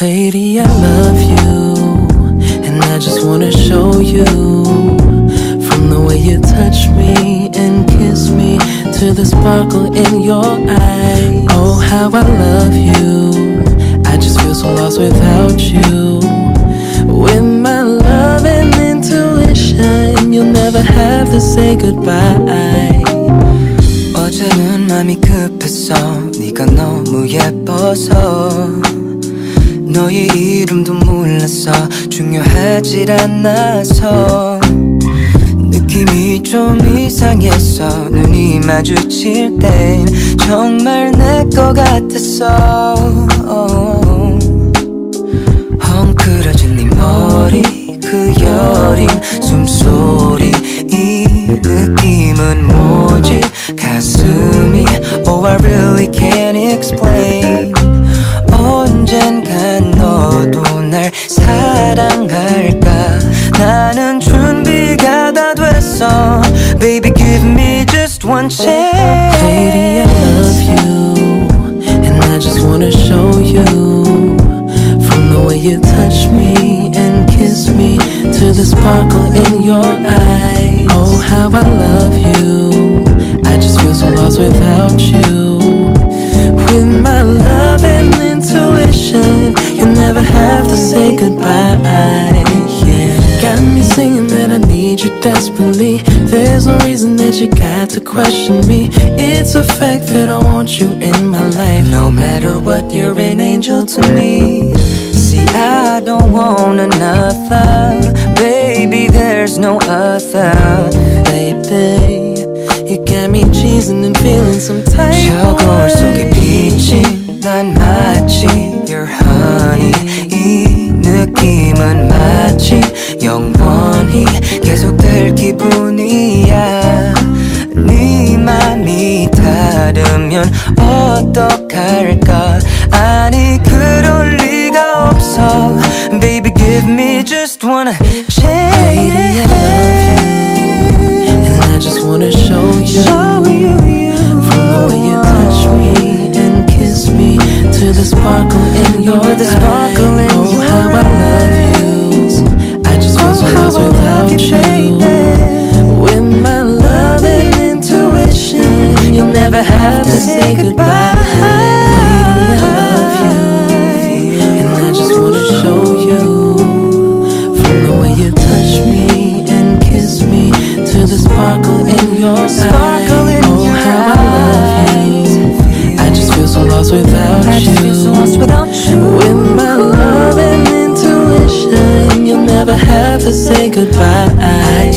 Lady, I love you, and I just wanna show you from the way you touch me and kiss me to the sparkle in your eyes. Oh, how I love you. I just feel so lost without you. With my love and intuition, you'll never have to say goodbye. 어제는 마음이 급했어, 네가 너무 예뻐서. 너의 이름도 몰랐어 중요하질 않아서 느낌이 좀 이상했어 눈이 마주칠 땐 정말 내 거 같았어. 헝클어진 네 머리 그 여린 숨소리 이 느낌은 뭐지? 가슴이 Oh I really can't explain 언젠간 너도 날 사랑할까 나는 준비가 다 됐어 Baby give me just one chance Lady, I love you, and I just wanna show you. From the way you touch me and kiss me to the sparkle in your eye. Oh, how I love need you desperately. There's no reason that you got to question me. It's a fact that I want you in my life No matter what, you're an angel to me. See, I don't want another. Baby, there's no other. Baby, you got me cheesing and feeling some type of way 느낌은 마치 영원히 계속될 기분이야. 네 맘이 다르면 어떡할까? 아니 그럴 리가 없어. Baby give me just one Lady, the sparkle in your the eye. sparkle in oh, your how I love you. I just feel Oh, how lost I love without you, you. baby. With my love and intuition, you'll never have to say goodbye. To say goodbye. 아